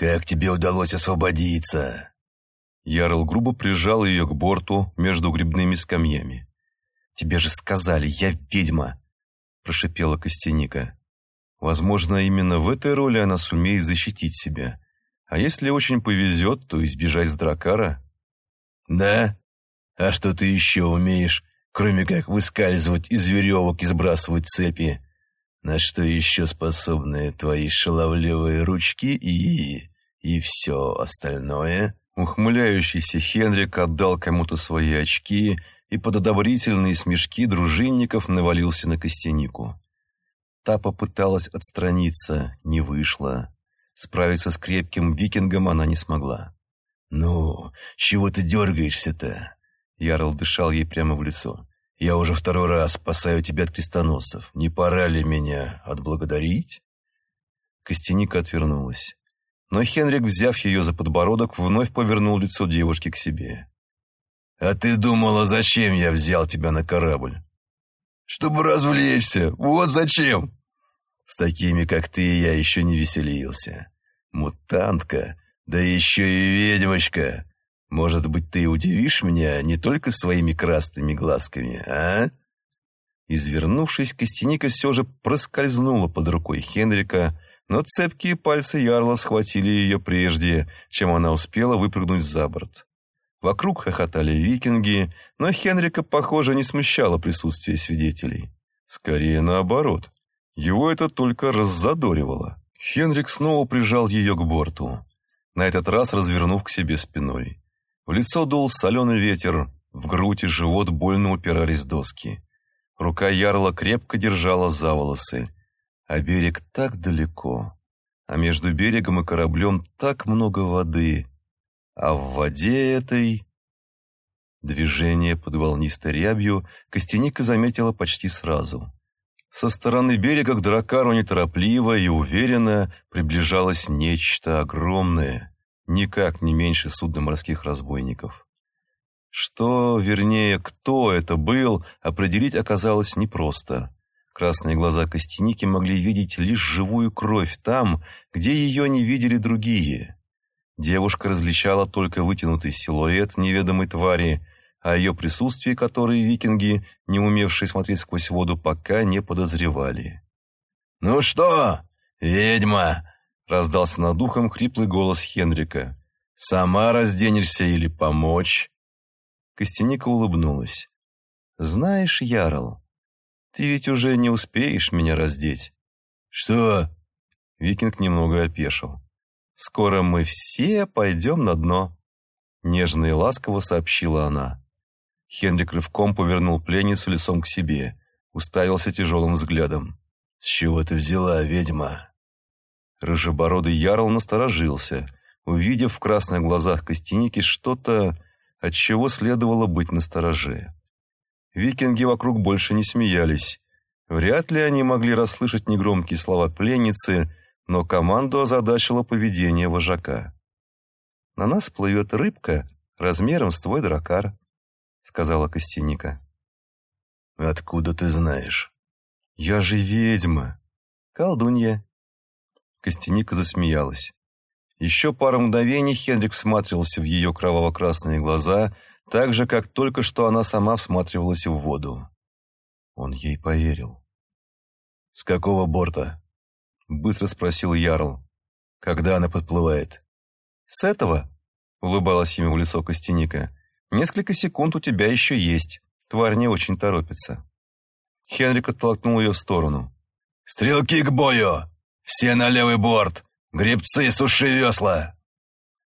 Как тебе удалось освободиться?» Ярл грубо прижал ее к борту между грибными скамьями. «Тебе же сказали, я ведьма!» – прошипела Костяника. Возможно, именно в этой роли она сумеет защитить себя. А если очень повезет, то избежать дракара. «Да? А что ты еще умеешь, кроме как выскальзывать из веревок и сбрасывать цепи? На что еще способны твои шаловливые ручки и... и все остальное?» Ухмыляющийся Хенрик отдал кому-то свои очки и под одобрительные смешки дружинников навалился на Костянику. Та попыталась отстраниться, не вышло. Справиться с крепким викингом она не смогла. «Ну, чего ты дергаешься-то?» Ярл дышал ей прямо в лицо. «Я уже второй раз спасаю тебя от крестоносцев. Не пора ли меня отблагодарить?» Костяника отвернулась. Но Хенрик, взяв ее за подбородок, вновь повернул лицо девушки к себе. «А ты думала, зачем я взял тебя на корабль?» «Чтобы развлечься. Вот зачем!» «С такими, как ты, я еще не веселился. Мутантка, да еще и ведьмочка. Может быть, ты удивишь меня не только своими красными глазками, а?» Извернувшись, Костяника все же проскользнула под рукой Хенрика, но цепкие пальцы Ярла схватили ее прежде, чем она успела выпрыгнуть за борт. Вокруг хохотали викинги, но Хенрика, похоже, не смущало присутствие свидетелей. Скорее наоборот. Его это только раззадоривало. Хенрик снова прижал ее к борту, на этот раз развернув к себе спиной. В лицо дул соленый ветер, в грудь и живот больно упирались доски. Рука Ярла крепко держала за волосы, а берег так далеко, а между берегом и кораблем так много воды, а в воде этой... Движение под волнистой рябью Костяника заметила почти сразу. Со стороны берега к дракару неторопливо и уверенно приближалось нечто огромное, никак не меньше судна морских разбойников. Что, вернее, кто это был, определить оказалось непросто. Красные глаза Костяники могли видеть лишь живую кровь там, где ее не видели другие. Девушка различала только вытянутый силуэт неведомой твари, о ее присутствии которые викинги, не умевшие смотреть сквозь воду, пока не подозревали. «Ну что, ведьма?» — раздался над ухом хриплый голос Хенрика. «Сама разденешься или помочь?» Костяника улыбнулась. «Знаешь, Ярл, ты ведь уже не успеешь меня раздеть». «Что?» Викинг немного опешил. «Скоро мы все пойдем на дно», — нежно и ласково сообщила она. Хенрик рывком повернул пленницу лицом к себе, уставился тяжелым взглядом. «С чего ты взяла, ведьма?» Рыжебородый ярл насторожился, увидев в красных глазах Костяники что-то, от чего следовало быть настороже. Викинги вокруг больше не смеялись. Вряд ли они могли расслышать негромкие слова пленницы, но команду озадачило поведение вожака. «На нас плывет рыбка размером с твой дракар», — сказала Костяника. «Откуда ты знаешь?» «Я же ведьма, колдунья». Костяника засмеялась. Еще пару мгновений Хенрик всматривался в ее кроваво-красные глаза, так же, как только что она сама всматривалась в воду. Он ей поверил. «С какого борта?» — быстро спросил Ярл. «Когда она подплывает?» «С этого?» — улыбалась ему в лицо Костяника. «Несколько секунд у тебя еще есть. Тварь не очень торопится». Хенрик оттолкнул ее в сторону. «Стрелки к бою! Все на левый борт! Гребцы, суши весла!»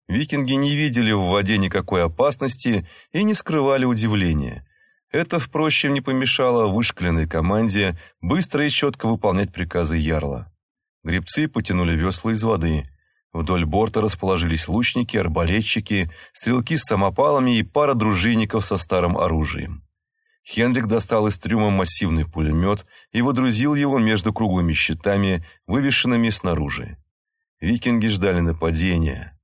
Викинги не видели в воде никакой опасности и не скрывали удивления. Это, впрочем, не помешало вышкаленной команде быстро и четко выполнять приказы Ярла. Гребцы потянули весла из воды. Вдоль борта расположились лучники, арбалетчики, стрелки с самопалами и пара дружинников со старым оружием. Хенрик достал из трюма массивный пулемет и водрузил его между круглыми щитами, вывешенными снаружи. Викинги ждали нападения.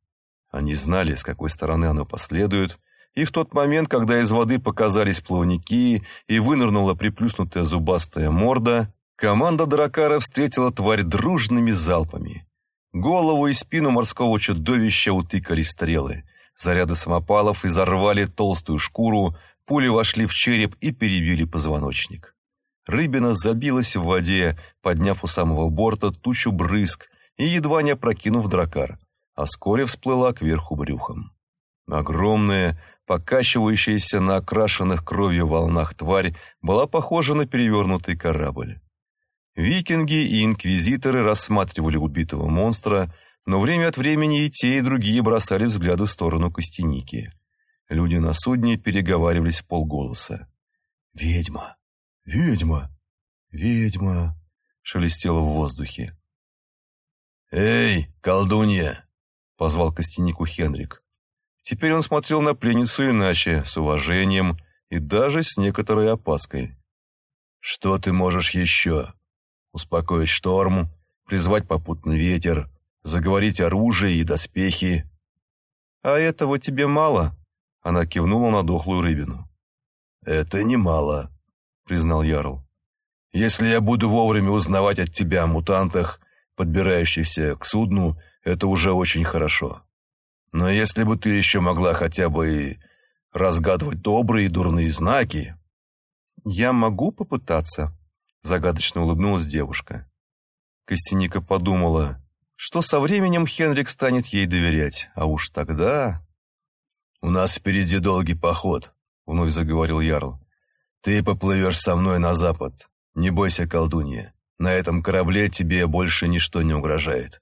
Они знали, с какой стороны оно последует, и в тот момент, когда из воды показались плавники и вынырнула приплюснутая зубастая морда, команда Дракара встретила тварь дружными залпами. Голову и спину морского чудовища утыкали стрелы. Заряды самопалов изорвали толстую шкуру, пули вошли в череп и перебили позвоночник. Рыбина забилась в воде, подняв у самого борта тучу брызг и едва не опрокинув дракар, а вскоре всплыла кверху брюхом. Огромная, покачивающаяся на окрашенных кровью волнах тварь была похожа на перевернутый корабль. Викинги и инквизиторы рассматривали убитого монстра, но время от времени и те, и другие бросали взгляды в сторону Костяники. Люди на судне переговаривались в полголоса. «Ведьма! Ведьма! Ведьма!» — шелестело в воздухе. «Эй, колдунья!» — позвал Костянику Хенрик. Теперь он смотрел на пленницу иначе, с уважением и даже с некоторой опаской. «Что ты можешь еще? Успокоить шторм, призвать попутный ветер, заговорить оружие и доспехи?» «А этого тебе мало?» — она кивнула на дохлую рыбину. «Это немало», — признал Ярл. «Если я буду вовремя узнавать от тебя о мутантах, подбирающихся к судну, это уже очень хорошо. Но если бы ты еще могла хотя бы разгадывать добрые и дурные знаки...» «Я могу попытаться?» — загадочно улыбнулась девушка. Костяника подумала, что со временем Хенрик станет ей доверять, а уж тогда... «У нас впереди долгий поход», — вновь заговорил Ярл. «Ты поплывешь со мной на запад. Не бойся, колдунья. На этом корабле тебе больше ничто не угрожает.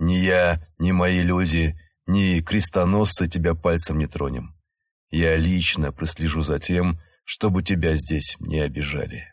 Ни я, ни мои люди, ни крестоносцы тебя пальцем не тронем. Я лично прослежу за тем, чтобы тебя здесь не обижали.